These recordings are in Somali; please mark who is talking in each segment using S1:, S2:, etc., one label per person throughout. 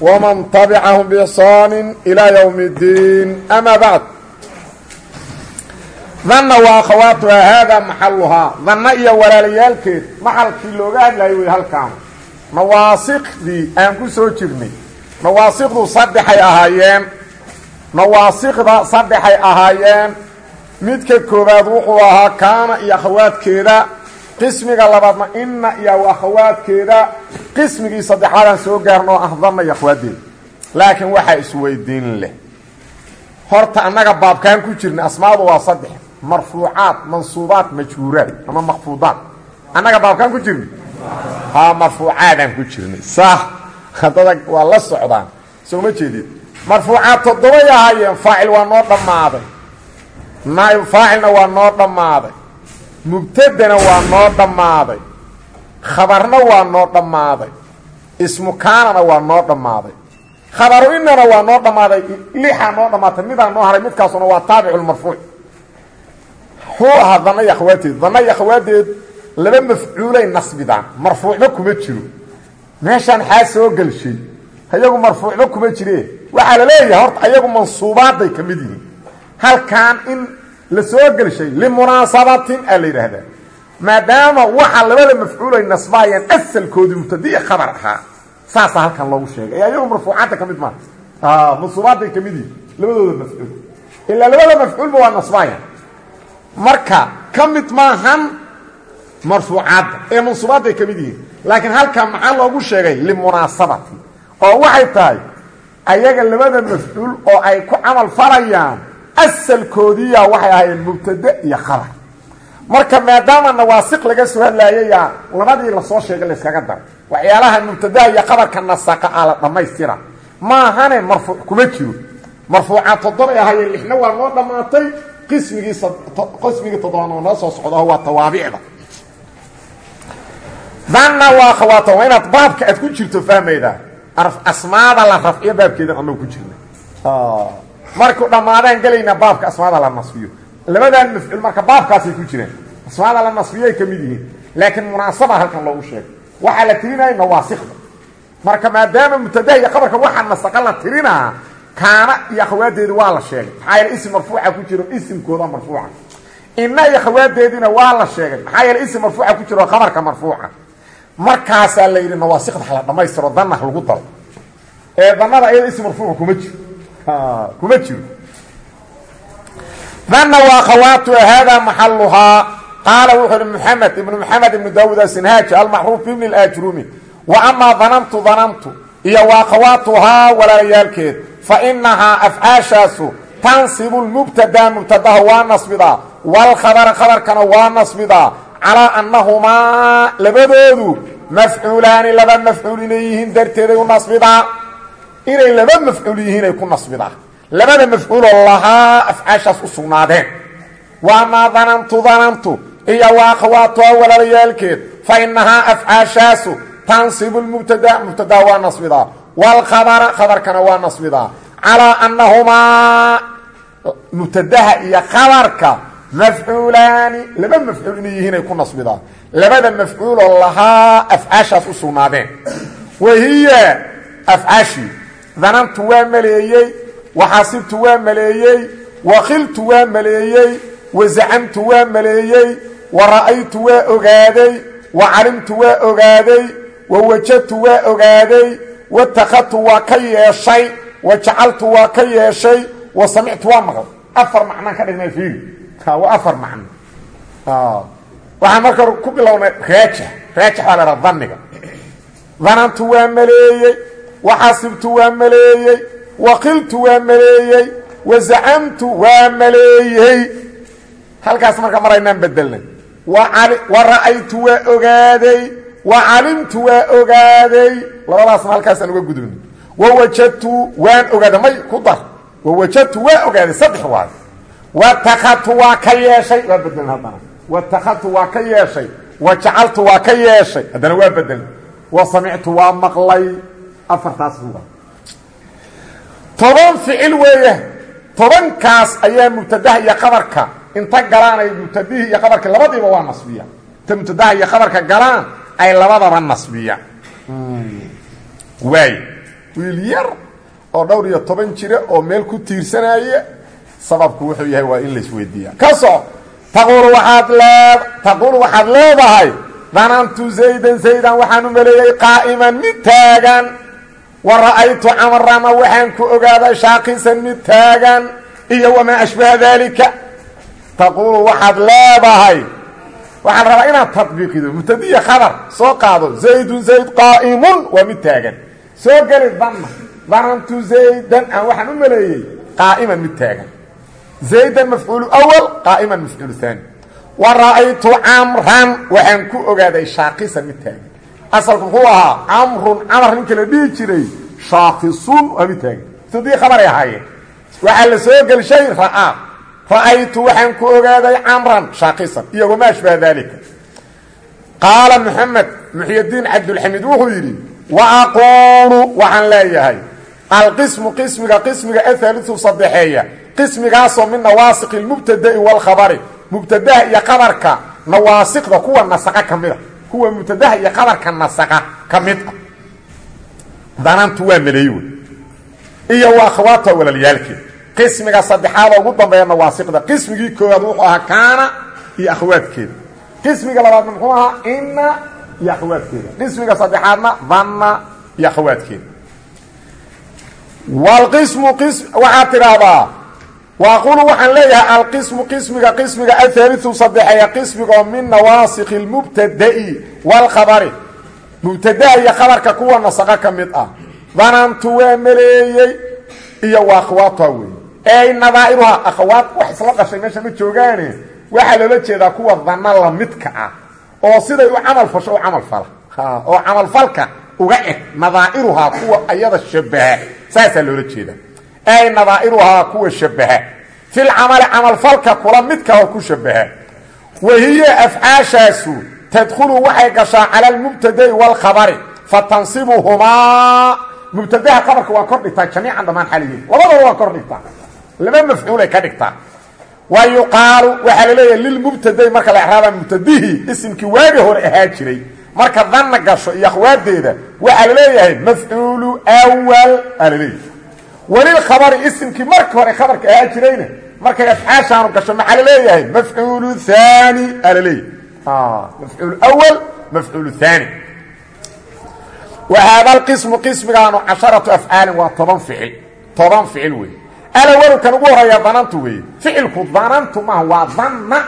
S1: wman tabicahum bixsaani ilaa ywm اddiin ama bacd danna waa akhawaatuhaa haadaa maxaluhaa danna iyo walaalayaalkeed maxalkii looga hadlayo wey halkaan nawaasikdii aan ku soo jirnay nawaasikdu saddexay ahaayeen nawaasikda saddexay ahaayeen midka koowaad wuxuu ahaa kaana iyo akhawaadkeeda qismiga labaadna inna iyo akhawaadkeeda qismigii saddexaadaan soo gaarno oo ah danna iyo akhwaaddeeda laakiin waxaa isweydiin leh. Horta annaga baabkaan ku jirnay asmaadu waa saddex. Marfuucaad mansuubaad majhuuraad ama makfuudaad annaga baabkaan ku jirnay? Haa marfuucaadaan ku jirnay. Sah haddada waa la socdaan. Soo ma jeedid marfuucaad toddobay ahaayeen faacil waa noo dhammaaday. Naa'ib faacilna waa noo dhammaaday mubtadana waa noo dhammaaday. Khabarna waa noo dhammaaday. Ismu kaanana waa noo dhammaaday. Khabaru inana waa noo dhammaaday. Lixaa noo dhammaatay. Midaa noo haray midkaasuna waa taabiculmarfuuc xuu ahaa danna iyo akhawaadeed danna iyo akhawaadeed laba mafcuulay nasbidaan. Marfuucba kuma jiro. Meeshaan xaa soo gelshay. Ayagu marfuucba kuma jire waxaa la leeyahay horta ayagu mansuubaaday ka mid yihiin. Halkan in la soo gelshay limunaasabatin aa la yidhaahdaa. maadaama waxa labada mafcuulay nasbaayeen asalkoodii mubtadi'i khabar ahaa. saasaa halkan loogu sheegay. Ayagu marfuucaadda ka mid maaha mansuubaaday ka mid yihiin labadooda mafcuul. Ilaa labada mafcuulba waa nasbaaya marka ka mid maahan marfuucaadda ee mansuubaadday ka mid halkan maxaa loogu sheegay? Limunaasabati oo waxay tahay ayaga labada mafcuul oo ay ku camal falayaan asalkoodiiya waxay ahaayeen mubtade iyo khabar marka maadaama nawaasiq laga soo hadlaayayaa labadii la soo sheegay layskaga daray waxyaalaha mubtadaha iyo khabarka nasaqa a la dhammaystira maahane marfuuc kuma jiro. Marfuucaad toddobay ahaayeen lixna waa noo dhammaatay qismigii qismigii toddobaad oo noo waa tawaabicda danna waa khawaata waa inaad baabka ku jirto fahmaydaa asmaada la rafciyo baabkeedan annagu ku jirna markuu dhammaadaan gelaynaa baabka asmaada la nasbiyo labadan mafcuul marka baabkaasay ku jiraan asmaada la nasbiyay ka mid yihiin. Halkan loogu sheegay. Waxaa la tirinaya nawaasikda marka maadaama mubtadaha iyo qabarka waxaa nasaqa la tirinaa kaana iyo akhawaadeedi waa la sheegay. Maxaa ism marfuuca ku jiro isimkooda marfuuca. Inna iyo akhawaadeediina waa la sheegay. Maxaa ism marfuuca ku jiro qabarka marfuuca. Markaasaa la yidhi nawaasikda hala dhammaystiro danna lagu daro. Ee danada iyada ism marfuuca kuma jiro kuma jiro danna waa khawaatuha haadaa maxaluhaa qaala wuxuu ihi mxamed ibnu maxamed ibnu daawuud asinhaaji almacruuf bibni اlaajrumi wa amaa danantu danantu iyo waa khawaatuhaa walaalayaalkeed fa inahaa afcaashaasu tansibu lmubtada mubtadaha waa nasbidaa. Waalkhabara khabarkana waa nasbidaa. Calaa annahumaa labadoodu mafcuulaani laba mafcuul inay yihiin darteeday u inay laba mafcuul yihiinay ku nasbidaa labada mafcuuloo lahaa afcaashaas u sugnaadeen. Waamaa danantu danantu iyo waa akhawaatuha walaalayaalkeed fa inahaa afcaashaasu tansibu lmubtada mubtadaa waa nasbidaa. Waalkhabara khabarkana waa nasbidaa. Calaa annahumaa mubtadaha iyo khabarka mafcuulaani laba mafcuul inay yihiinay ku nasbidaa. Labada mafcuuloo lahaa afcaashaas u sugnaadeen. Wahiya afcaashii danantu waa maleeyey waxasibtu waa maleeyey wakiltu waa maleeyey wazacamtu waa maleeyey wa ra'aytu waa ogaaday wa calimtu waa ogaaday wa wajadtu waa ogaaday watakadtu waa ka yeeshay wa jacaltu waa ka yeeshay wa samictu waa maql afar macnaan ka dhignay maleeyey waxasibtu waa maleeyey wakiltu waa maleeyey wazacamtu waa maleeyey halkaas marka maraynaan bedelnay wa ra'aytu waa ogaaday wa calimtu waa ogaaday. Labadaasna halkaasaan uga gudubnay wa wajadtu waan ogaaday may ku dar. Wawajadtu waa ogaaday saddex waayo watakadtu waa ka yeeshay waa bedeln haddana. Watakadtu waa afartaas ruga toban ficil weeye tobankaas ayaa mubtadaha iyo qabarka inta galaan ay mubtadihii iyo qabarka labadiiba waa nasbiya. Inta mubtadaha iyo qabarka galaan ay labadaba nasbiya. Waay. Wiil yar oo dhowr iyo toban jira oo meel ku tiirsanaya sababku wuxuu yahay waa in la isweydiiya. Ka soc taquulu waxaad lee taquulu waxaad leedahay danantu zaydan zaydan waxaan u maleeyey qaa'iman mid taagan wa ra'aytu camarana waxaan ku ogaaday shaaqisan mid taagan iyo wamaa ashbaha daalika taquulu waxaad leedahay waxaa la rabaa inaad tadbiiqido mubtadiya khabar soo qaado zaydun zayd qaa'imun waa mid taagan soo geli danna danantu zaydan aan waxaan u maleeyey qaa'iman mid taagan zaydan mafcuulu awal qaa'iman mafcuulu haani wa ra'aytu camran waxaan ku ogaaday shaaqisan mid taagan asalku muxuu ahaa camrun camar ninka la dhihi jiray shaakisun mid taagan. Mubtadiya khabaray ahaayeen. Waxaa la soo gelshay ra'aa ra'aytu waxaan ku ogaaday camran shaaqisan iyo wamaa ashbaha daalika qaala moxamed muxydiin cabdulxamiid wuxuu yidhi wa aquulu waxaan leeyahay alqismu qismiga qismiga ahaaliu sadexeeya qismigaasoo min nawaasiqi lmubtada'i waalkhabari mubtadaha iyo qabarka nawaasiqda kuwa nasaqa ka mid a kuwa mubtadaha iyo qabarka nasaqa ka ah. Danantu waa maleey iyo waa akhawaata walalyaalkeed qismiga saddexaadoo ugu dambeeya nawaasiqda qismigii koowaad wuxuu ahaa kaana iyo akhwaadkeeda. Qismiga labaadna muxuu ahaa ina iyo akhawaadkeeda qismiga saddexaadna danna iyo akhawaadkeeda wlqismu waxaad tidhaahdaa waaqulu waxaan leeyahay alqismu qismiga qismiga ahaaliu sadexeeya qismigoo min nawaasiki lmubtada'i waalkhabari mubtadaha iyo khabarka kuwa nasaqa ka mid ah danantu waa maleeyey iyo waa akhwaatuha wey ey nadaa'iruha akhawaad wax isla dhashay meesha ma joogaane waxaa loola jeedaa kuwa dana lamidka ah oo siday u camal fasho u camal fala oo camalfalka uga eg nadaa'iruhaa kuwa ayada shabaha saasaa loola jeeda ay nadaa'iruhaa kuwa shabaha fil camali camalfalka kula midka oo ku shabaha wahiya afcaashaasu tadkhulu waxay gashaa cala almubtada'i waalkhabari fatansibuhumaa mubtadaha qabarka waa kor dhigtaa jamiican dhammaan xaliyiin labadaba waa kor dhigtaa laba mafcuulay ka dhigtaa wa yuqaalu waxaa la leeyahay lilmubtada'i marka la exraaba mubtadihii isimkii waagi hore ahaa jiray marka danna gasho iyo akhwaadeeda waxaa la leeyahay mafcuulu wal aa la leeyahay walilkhabari isimkii marka hore khabarka ahaa jirayna markay afcaashaanu gasho maxaa la leeyahay mafcuulu haani aa la leeyahay mafcuul awal mafcuul haani wa haada alqismu qismigaanu casharatu afcaalin waa toban ficil. Toban ficil wey alawalu kan ugu horreeya danantu weeye ficilku danantu maaha waa danna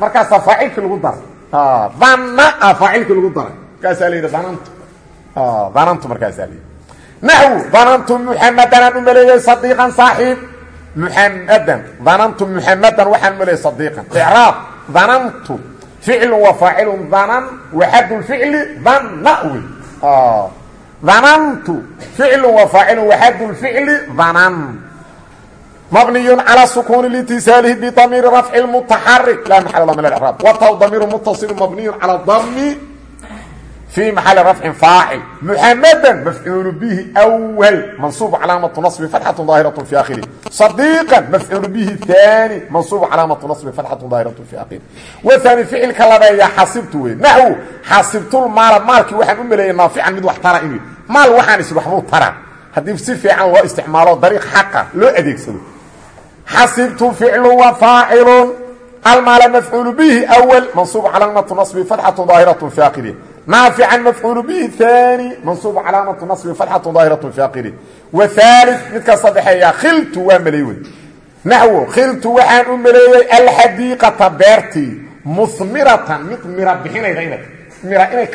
S1: markaasaa faacilkii lagu daray. Danna a faacilkii lagu daray. Markaasaa la yidhi danantu danantu markaasaa la yidhi naxwu danantu muxamadan aan u maleeyey sadiiqan saaxiib muxamadan danantu muxamadan waxaan u maleeyey sadiiqan icraab danantu ficlu wa faacilun danan waxadu lficli danna wey danantu ficlu wa faacilun waxadu lficli danan مبني على سكون لاتصاله بضمير رفع المتحرك لا محل له من الاعراب وتو ضمير متصل مبني على الضم في محل رفع فاعل محمدا مفعول به اول منصوب علامه نصب فتحه ظاهره في اخره صديقا مفعول به ثاني منصوب علامه نصب فتحه ظاهره في اخره وثاني فعل كلابا حسبت نحو حسبت المال مالك waxaan u maleeyay naafican mid wax tara inuu maal waxaan is waxbu tara hadii si fiican loo isticmaalo dariiq xaqa loo adeegsado حسبت فعل وفاعل المال مفعول به أول منصوب علامة نصب فتحة ظاهرة في آخره نافعا مفعول به ثاني منصوب علامة نصب فتحة ظاهرة في آخره وثالث مثل صدحية خلت ومليوي نحو خلت وحان أمليوي الحديقة بيرتي مثمرة مثمرة بحين غيرك مثمرة إني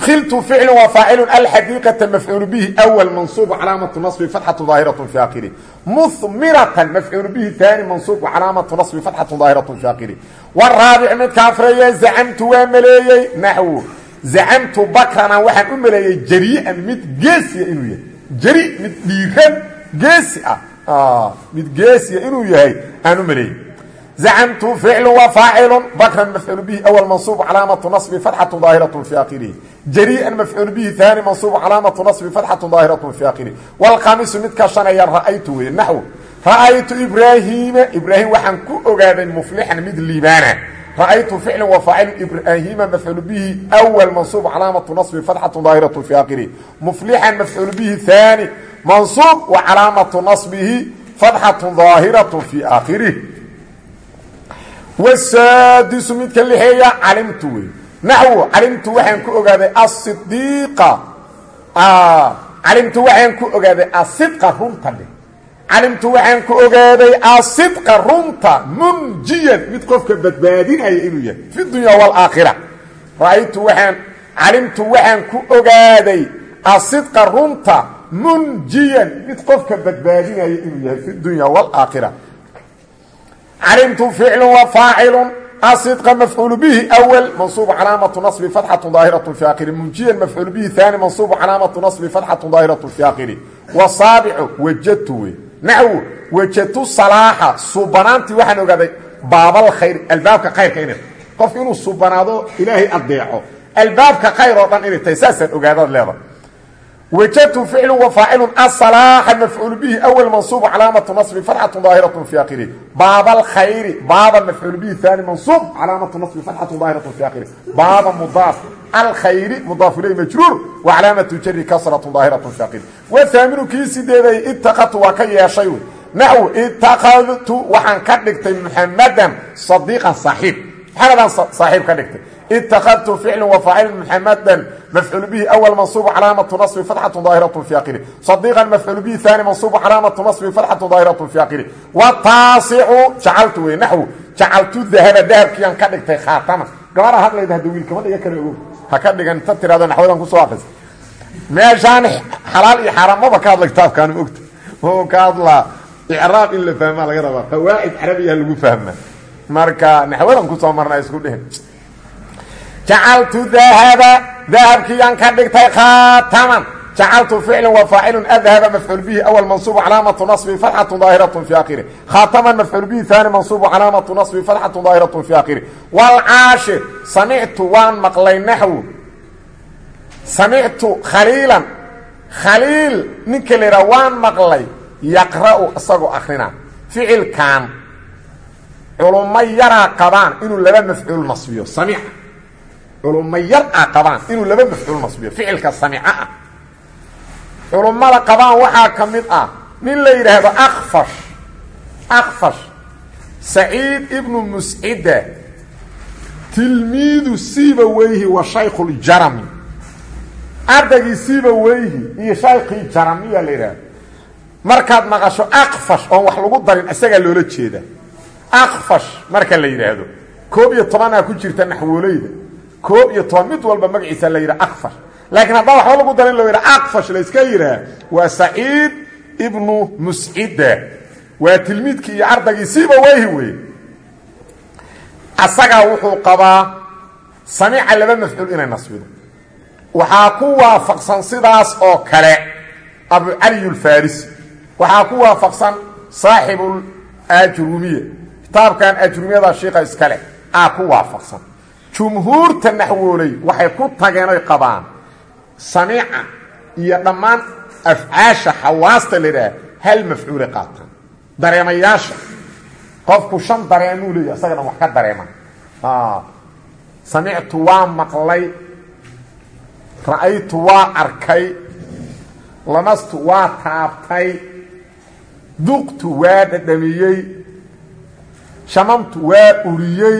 S1: khiltu ficl waa faacil alxaqiiqata mafcuul bihi awl mansuub calaamatu nabi fatxatu daahiratu fi akhiri mumiratan mafcuul bihi taani mansuub calaamatu nabi fatxatu daahiratu fi akhiri waraabic midka afreeye zacamtu waa maleeyey. Naxwu zacamtu bakrana waxaan u maleeyey jariian mid geesiya ah inuu yahay. Jari mid dhiiran geesi ah. ah mid geesiya ah inuu yahay aan u maleeyey zacamtu ficlu wa faacilu bakran mafcuul bihi awal mansuub calaamatu naصbi fatxatu daahiraة fi akhirihi jariian mafcuul bihi haani mansuub calaamatu naصbi fatxatu daahiraة fi akhirihi wاlkhamisu midka shanaya ra'aytu wey naxw ra'aytu ibraahiima ibraahim waxaan ku ogaaday muflixan mid liibaana ra'aytu ficlu wa faacilu ibraahiima mafcuul bihi awal mansuub calaamatu naصbi fatxatu daahiraة fi akhirihi muflixan mafcuul bihi haani mansuub wa calaamatu naصbihi fatxatu daahiraة fi aakhirih wsaadisu midka lixeeya calimtu wey naxwo calimtu waxaan ku ogaaday asidiiqa calimtu waxaan ku ogaaday asidqa runta dhe calimtu waxaan ku ogaaday asidqa runta munjiyan mid qofka badbaadinaya inuu yahay fi dunya wاlaakhira raaytu waaan calimtu waxaan ku ogaaday asidqa runta munjiyan mid qofka badbaadinaya inuu yahay fi dunya wاlaakhira calimtu ficlu wa faacilu asidqa mafcuul bihi awl mansuub calaamatu nabi fatxatu daahiratu fi akhiri munjiyan mafcuul bihi aani mansuubu calaamatu nabi fatxatu daahiratu fi akhiri wasaabicu wajadtu wey. Naxwu wajadtu salaaxa suubanaantii waxaan ogaaday baabal khayr albaabka khayrka inay qofku inuu suubanaado ilaahay albaabka khayr oo dhan inay tahay saasaan leedahay wajadtum ficlu wa faacilun asalaaxa mafcuul bihi awal mansuub calaamatu nasbi fatxatu daahiratu fi akhiri baaba alkhayri baaba mafcuul bihi haani mansuub calaamatu nasbi fatxatu daahiratu fi akhiri baaba mudaaf alkhayri mudaaf ilayh majruur wa calaamatu jari kasratu daahiratu fi akhiri wa haaminu kii sideeday ittakadtu waa ka yeeshay. Naxw ittakadtu waxaan ka dhigtay muxamadan sadiiqan saaxiib maxaadaan saaxiib ka dhigtay. Itakadtu ficlu wafaacil muxamadan mafcuul bihi awl mansuub calaamatu nasbi fatxatu daahiratu fi akiri sadiqan mafcuul bihi aani mansuubu calaamatu nasbi fatxatu daahiratu fi akiri wataasicu jacaltu wey naxw jacaltu dahaba dahabkiiaan ka dhigtay khaatama. Gabadha hadlayda hadda wiilkama dhiga kala ogo ha ka dhigan ta tirahda naxwadan ku soo akris meeshaan xalaal iyo xaaraam maba ka hadla kitaabkaanu ogta. Oo ka hadlaa icraab in la fahmaa laga rabaa. Fawaa'id carabiya lagu fahmaa marka naxwadan ku soo marna isku dheh. Jacaltu dahaba dahabkiiyaan ka dhigtay khaataman. Jacaltu ficlan waa faacilun adhaba mafcuul bihi awal mansuub calaamatu naصbi fatxatu daahiratu fi akhiri khaataman mafcuul bihi aani mansuubu calaamatu naصbi fatxatu daahiratu fi akhiri wlcaashir samictu waan maqlay naxwu samictu khaliilan khaliil ninka la maqlay yaqra'u isagoo akhrina. Ficilkan culummo yaraa qabaan inuu laba mafcuul nasbiyo samica culummo yar a qabaan inuu laba mafcuul nasbiyo ficilka samico ah. Culummada qabaan waxaa ka mid ah nin la yidhaahdo akfash akfash saciid ibnu muscida tilmiidu siiba weyhi wa shaykhu ljarami ardaygii siiba weyhi iyo shaykhii jaramiyaa la yidhaahdo. Markaad maqasho akfash oon wax lagu darin isagaa loola jeeda akfash marka la yidhaahdo koob iyo tobanaa ku jirta naxwooleyda koob iyo toban mid walba magaciisa la yidhaha akfash laakiin haddaan waxba lagu darin lo yidhaha akfash la iska yidhaah waa saciid ibnu muscida waa tilmiidkii iyo ardaygii siiba weyhi wey asagaa wuxuu qabaa samica laba mafcuul inay nasbido waxaa ku waafaqsan sidaas oo kale abu cali alfarisi waxaa ku waafaqsan saaxibu ajrumiya kitaabkan ajrumiyada shiika iskale aa ku waafaqsan. Jumhuurta naxwooley waxay ku tageen oy qabaan samiica iyo dhammaan afcaasha xawaasta la idhaah hal mafcuulay qaataan dareemayaasha. Qofku shan dareemuu leeya isaga dhan wax ka dareema samictu waa maqlay ra'aytu waa arkay lamastu waa taabtay duqtu waa dhadhamiyey shamamtu waa uriyey.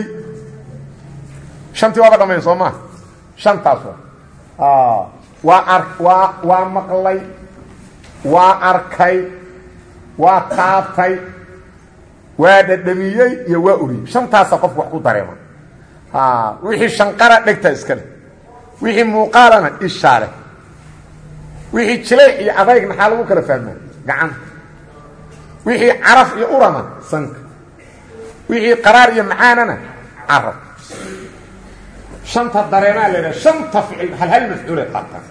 S1: Shantii waaba dhamayn soo maa shantaas waa ar waa waa maqlay waa arkay waa taabtay waa dhadhamiyey iyo waa uriyey. Shantaasa qofku wax ku dareema. Wixii shanqara dhegta iskale wixii muuqaalana ishaale wixii jilay iyo adayg maxaa lagu kala fahmaa? Gacanta wixii caraf iyo urana sanka wixii qaraar iyo macaanana carab. Shanta dareemaa la shanta ficil hal mafcuulay qaataan.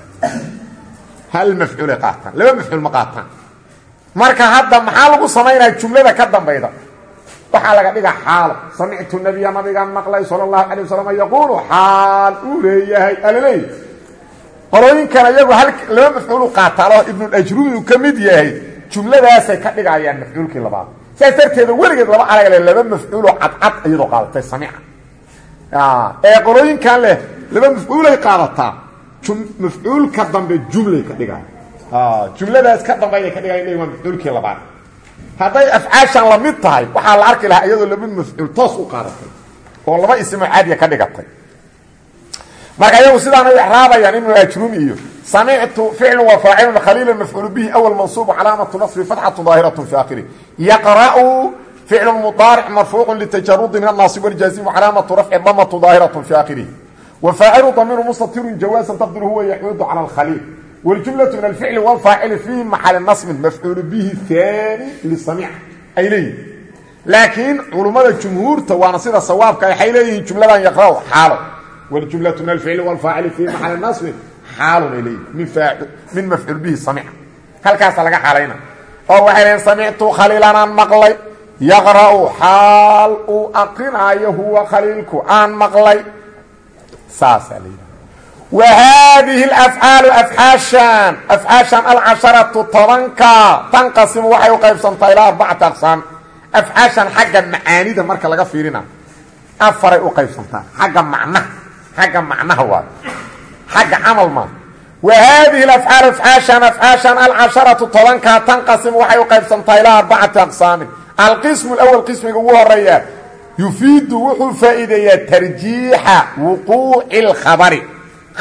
S1: Hal mafcuulay qaataan laba mafcuul ma marka hadda maxaa lagu samaynaya jumlada ka dambayda? Waxaa laga dhiga xaalo samictu nabiya nabigaan maqlay sala allahu calay wasalam yaquulu xaal uu leeyahay alaleey. Iyagu hal laba mafcuulu qaataalo ibnulajrubi uu ka mid yahay. Jumladaasay ka dhigayaan mafcuulkii labaad saas darteeda weligeed laba aragale laba mafcuuloo cadcad iyadoo qaadatay samica ee qolooyinkan leh laba mafcuulay qaadataa mafcuulka dambe jumlay ka dhigayan jumladaas ka dambeayay ka dhigayan waa mafcuulkii labaad. Hadday afcaashan la mid tahay waxaa la arki lahaa iyadoo laba mafcuul toos u qaadatay oo laba ismoo caadiya ka dhigatay marka iyagu sidaana u icraabayaan ibnu ajrumi iyo samictu ficlu wa faacilun khaliilun mafcuulu bihi awl mansuubu calaamatu nasbi fatxatu daahiratu fi akhiri yaqra'u ficlu mudaaric marfuucu litajarudi min annaasib waljaasim calaamatu rafci damatu daahiratu fi akhirihi wa faacilu damiiru mustatirun jawaasan taqdiru huwa yaxuudu cala alkhaliil. Waljumlatu min alficli walfaacili fii maxali nasmin mafcuulu bihi haani lisamiic ay leeyihiin laakiin culummada jumhuurta waana sida sawaabka waxay leeyihiin jumladan yaqra'u wاljumlaة min alficli wاlfaacili fii maxali nasbin xaalun ay leeyihin min mafcuul bihi samic halkaasa laga xaalayna oo waxay leeyiin samictu khaliilanaan maqlay yaqra'u xaal uu aqrinaayo huwa khaliilku aan maqlay saasaa leeyihi وhadihi اafعaalu afcaashan afcaashan alcasharaةu tobanka tanqasimu waxay u qaybsantaa ilaa arbacata aqsaam afcaashan xagga macaanida marka laga fiirina afaray u qaybsantaa xagga macnaha xagga macnaha waay xagga camal maa whadihi afcaal afcaashan afcaashan alcasharaةu tobanka tanqasimu waxay u qaybsantaa ilaa arbacati aqsaamin alqism اأwl qismiga ugu horeeya yufiidu wuxuu faa'iideeyaa tarjiixa wuquuci اlkhabri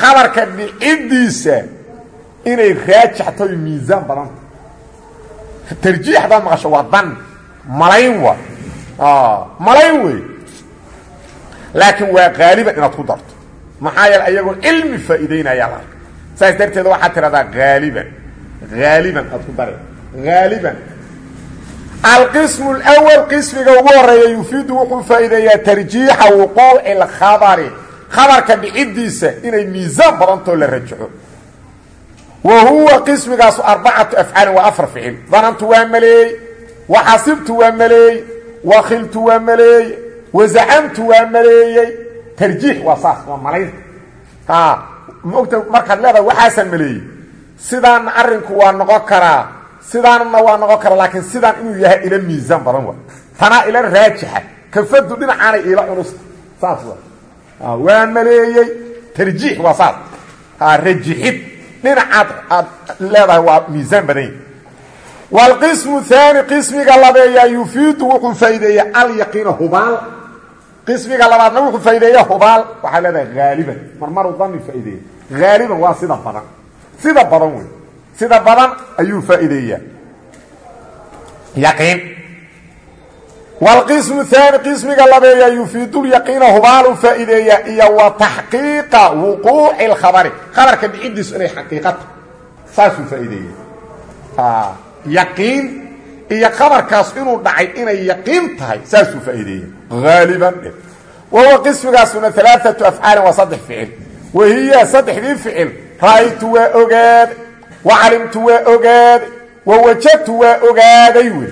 S1: khabarka dhicidiisa inay raajixto miisaan badanta tarjiix hadaad maqasho waa dan malayn wa malayn wey laakiin waa qaaliban inaad ku darto maxaa yeele ayagoo cilmi faa'iideynayaa la arka saas darteed waxaa tidhahdaa haaliban haaliban aad ku dare haaliban alqismu lwal qismiga ugu horreeya yufiidu wuxuu faa'iideeyaa tarjiixa wuquuci اlkhabari khabarka dhicidiisa inay miisaan badantoo la rajaxo. Wa huwa qismigaasu arbacatu afcaalin waa afar ficil. Danantu waa maleey wa xasibtu waa maleey wa khiltu waa maleey wa zacamtu waa maleeyey tarjiix waa saas waa malaynta maogta markaad leedahay waxaasaan maleeyey. Sidaanna arrinku waa noqon karaa sidaanna waa noqon karaa laakiin sidaan inuu yahay ila miisaan badan wa tanaa ila raajixa kafadu dhinacaanay iila culusta saas wa waa maleeyey tarjiix waa saas. Rajixid dhinacaad aad leedahay waa miisaan badan yahi wاlqismu haani qismiga labeeyaa yufiidu wuxuu faa'iideeya alyaqiina hubaal qismiga labaadna wuxuu faa'ideeya hubaal. Waxaa leedahay haaliban marmaru dami faa'ideeya haaliban waa sida badan. Sida badan wey sida badan ayuu faa'iideeyaa. Yaqiin. Wاlqismu haani qismiga labeeyaa yufiidu lyaqiina hubaalu faa'iideeya iyo wa taxqiiqa wuquuci اlkhabari khabarka dhicidiisu inay xaqiiqata saasuu faa'iideeya yaqiin iyo khabarkaas inuu dhacay inay yaqiin tahay saasuu faa'iideeya haaliban dhe wahuwa qismigaasuna alaaatu afcaalin waa saddex ficil wahiya saddexdii ficil ra'aytu waa ogaaday wa calimtu waa ogaaday wa wajadtu waa ogaaday wey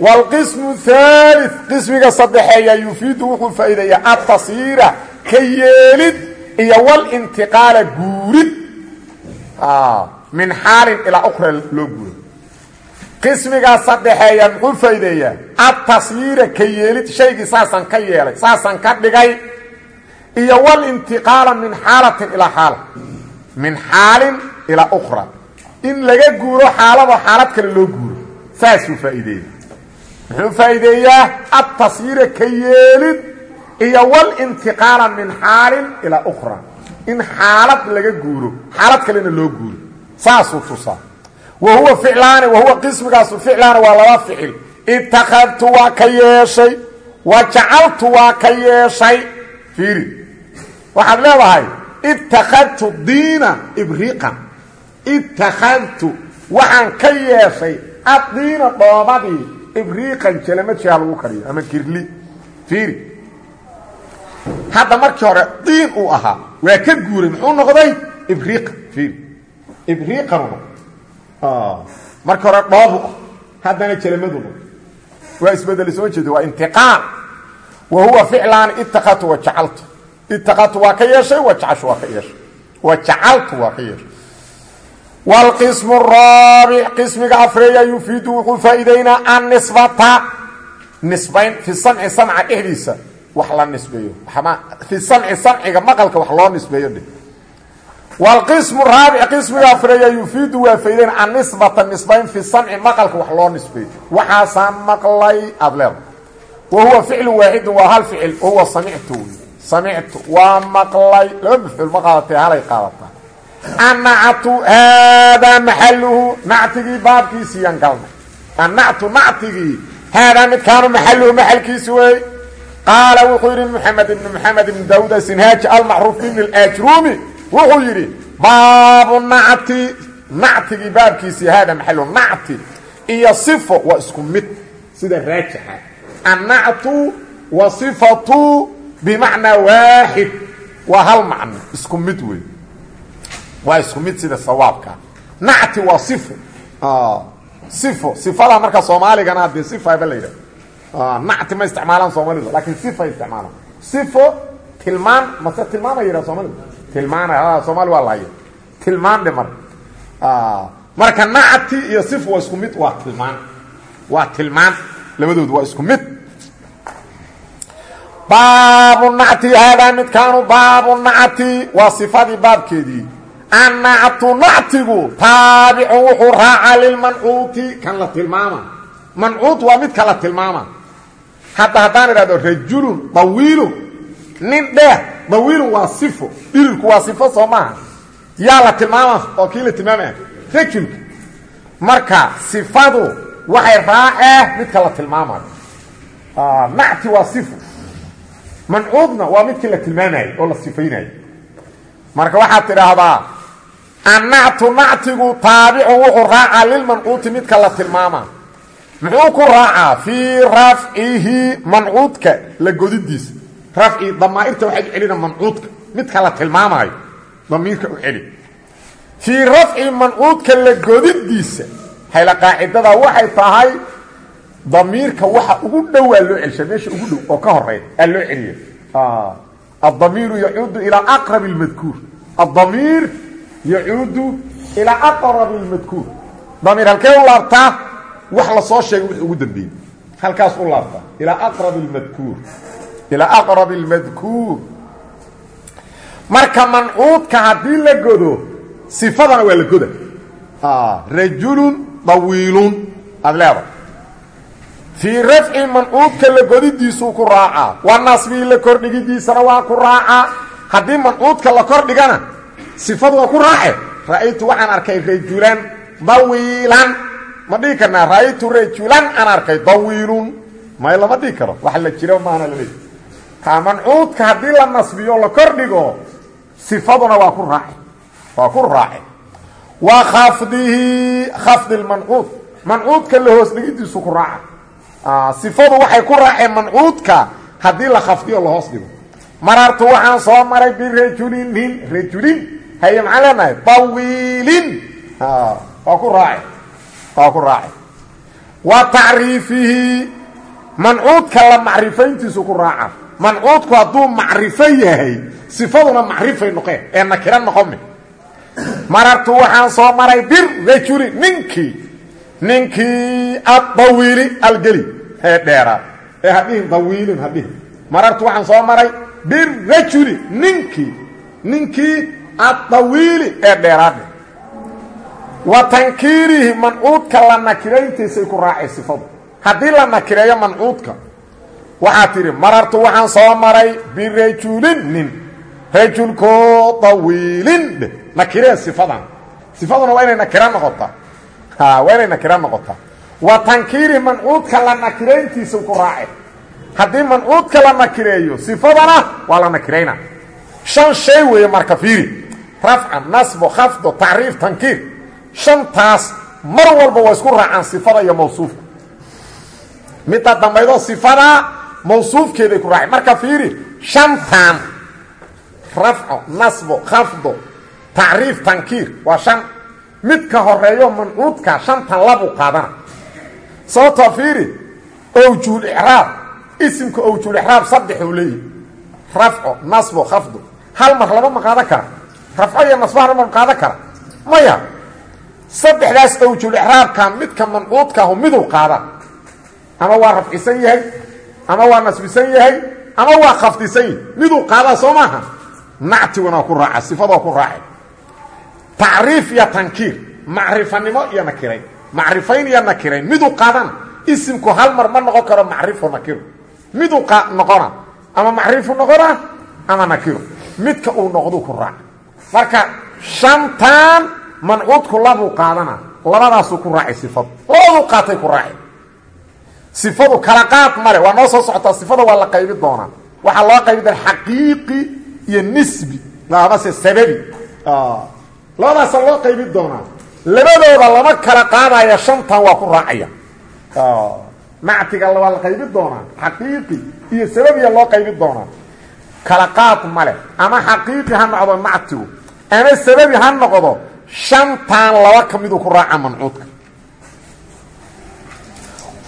S1: wاlqismu haali qismiga saddexeeya yufiidu wuxuu faa'iideeyaa atasiira ka yeelid iyo walintiqaala guurid min xaalin ilaa ukra loo guuro qismigaa saddexeeya muxuu faa'iideeyaa? Atasyiira ka yeelid shaygii saasaan ka yeelay saasaan ka dhigay iyo walintiqaala min xaalatin ilaa xaala min xaalin ilaa ukra in laga guuro xaalado xaalad kale loo guuro saasuu faa'iideeya muxuu faa'iideeyaa? Atasyiira ka yeelid iyo walintiqaala min xaalin ilaa ukra in xaalad laga guuro xaalad kalena loo guuro saasuu tusaa wa huwa ficlaani wa huwa qismigaasu ficlaani waa laba ficil. Itakadtu waa ka yeeshay wa jacaltu waa ka yeeshay. Fiiri. Waxaad leedahay itakadtu diina ibriiqan itakadtu waxaan ka yeeshay addiina dhoobadii ibriiqan jalamajaa lagu kariyo ama kirli fiiri. Hadda markii hore diin uu ahaa waa ka guuray muxuu noqday? Ibriiqan fiiri. Ibriiqanu Ah. marka hore dhoobu haddana jalamaduba waa isbedelay soo jeeda waa intiqaam wa huwa ficlaani itaqatu wa jacaltu. Itaqatu waa ka yeeshay wa jacashu waa ka wa jacaltu waa ka yeeshay. Wlqismu raabic qismiga afreeya yufiidu wuxuu faa'iideynaa annisbata nisbayn fi samci samca dhexdiisa wax la nisbeeyo. Fi samci samciga maqalka wax loo nisbeeyo wاlqism raabic qismiga afreeya yufiidu waa faa'ideynaa annisbata nisbayn fi samci maqalka wax loo nisbeeyo waxaasaan maqlay aada leeda wa huwa ficlu waaxidu waa hal ficil wahuwa samictu. Samictu waa maqlay laba mafcuul ma qaadatee halay qaadataa. Annactu haadaa maxaluhu nactigii baabkiisiiyaan galnay. Annactu nactigii haadaa midkaanu maxaluhu maxalkiisi wey qaala wuxuu yidhi mxamed ibn mxamed ibn daawuud asinhaaji almacruuf ibn اajruumi wuxuu yidhi baabu nacti. Nactigii baabkiisii haada maxaluhu nacti iyo sifo waa isku mid sida raajixa annactu wa sifatu bimacnaa waaxid waa hal macno isku mid wey isku mid sida sawaabka. Nacti waa sifo. Sifo. Sifada marka soomaaligana haddee sifaaba la yidhaha nacti ma isticmaalaan soomalidu laakiin sifa isticmaalaan. Sifo tilmaan mase tilmaama yidhaha soomalidu tilmaana soomaali waa lahaya tilmaan dhe marka marka nacti iyo sifo waa isku mid waa tilmaan. Waa tilmaan. Labadoodu waa isku mid. Baabu nacti haadaa midkaanu baabu nacti waa sifadii baabkeedii. Annactu nactigu taabicun wuxuu raacaa lilmancuuti kan la tilmaama. Mancuut waa midka la tilmaama. Hadda haddaan idhahdo rajulun dawiilun nin dheer dawiilun waa sifo dhirirku waa sifo soo yaa la tilmaama oo kii la tilmaamaya? Rajulka. Marka sifadu waxay raacee midka la tilmaamayo. Nacti waa sifo mancuudna waa midkii la tilmaamayo oo la sifaynayo. Marka waxaad tidhaahdaa annactu nactigu taabicun wuxuu raacaa lilmancuuti midka la tilmaama. Muxuu ku raacaa fii rafcihi mancuudka la godidiisa rafci damaa'irta waxay u celina mancuudka midka la tilmaamaayo damiirka u celi fii rafci mancuudka la godidiisa hayla qaacidada waxay tahay damiirka waxa ugu dhowaa loo celsha meesha ugu dhow oo ka horeyn aa loo celiya addamiiru yacuudu ilaa aqrab اlmadkuur addamiir yacuudu ilaa aqrab اlmadkuur damiir halkee u laabtaa wax la soo sheegay wix ugu dambeeyey halkaas u laabtaa ilaa aqrab اlmadkuur ilaa aqrab اlmadkuur marka mancuudka haddii la godo sifadana waa la goda. Rajulun dawiilun aad leeda fii rafci mancuudka la godidiisuu ku raacaa wa nasbii la kordhigidiisana waa ku raacaa haddii mancuudka la kordhigana sifadu waa ku raace. Ra'aytu waxaan arkay rajulan dawiilan ma dhihi karnaa ra'aytu rajulan aan arkay dawiilun may lama dhihi karo. Wax la jiro maana la leeyi kaa mancuudka haddii la nasbiyo la kordhigo sifaduna waa ku raace waa ku raace wa khafdihi khafdi lmancuud mancuudka la hoos dhigidiisu ku raaca. Sifadu waxay ku raaceen mancuudka haddii la khafdiyo la hoos dhigo. Marartu waxaan soo maray birajulin nin rajulin. Haye maxaan leenahay? Dawiilin waa ku raace waa ku raace wa tacriifihi. Mancuudka la macrifayntiisu ku raaca mancuudku hadduu macrifo yahay sifaduna macrifay noqeen ee nakira noqome marartu waxaan soo maray bir rajuli ninkii ninkii addawiili algeli ee dheeraa ee hadhihin dawiilin hadhihin. Marartu waxaan soo maray birajuli ninkii ninkii addawiili ee dheeraadhe wa tankiirihi mancuudka la nakirayntiisay ku raacay sifadu. Haddii la nakireeyo mancuudka waxaa tidhi marartu waxaan soo maray birajulin nin rajulkoo dawiilin dheh nakiree sifadan. Sifaduna waa inay nakira noqotaa waa inay nakira noqotaa wa tankiiri mancuudka la nakirayntiisa ku raace haddii mancuudka la nakireeyo sifadana waa la nakirayna. Shan shay weeye marka fiiri. Rafca nasbo khafdo tacriif tankiir. Shantaas mar walba waa isku raacaan sifada iyo mawsuufkeeday ku raaceen marka fiiri shantan rafco nasbo khafdo tacriif tankiir waa shan. Midka horeeyo mancuudka shantan labu qaadana sababtoo fiiri owjuul icraab. Isimka owjuul icraab saddexuu leeyihi rafco nasbo khafdo. Hal mar laba ma qaadan kara. Rafco iyo nasbo hal mar ma qaadan kara. Maya saddexdaas owjuul icraabka midka mancuudkaahu miduu qaada ama waa rafcisan yahay ama waa nasbisan yahay ama waa khafdisan yahay. Miduu qaadaa soo maaha. Nactiguna ku raaca sifadoo ku raaca. Tacriif iyo tankiir macrifanimo iyo nakirayn macrifayn iyo nakirayn miduu qaadana. Isimku hal mar ma noqon karo macrifo nakiru. Miduu noqona. Ama macrifu noqona ama nakiru. Midka uu noqduu ku raaca marka shantan mancuudku labuu qaadana. Labadaasuu ku raacay sifadu labaduu qaatay ku raacay sifadu kala qaad male waa noo soo socotaa sifada waa la qaybi doonaa. Waxaa loo qaybi doona xaqiiqi iyo nisbi amase sababi. Labadaasa loo qaybi doonaa. Labadooda lama kala qaadaya shantan waa ku raacaya. Nactiga waa la qaybi doonaa xaqiiqi iyo sababiya loo qaybi doonaa. Kala qaad male ama xaqiiqi ha noqdo nactigu ama sababi ha noqdo shantan laba ka miduu ku raaca mancuudka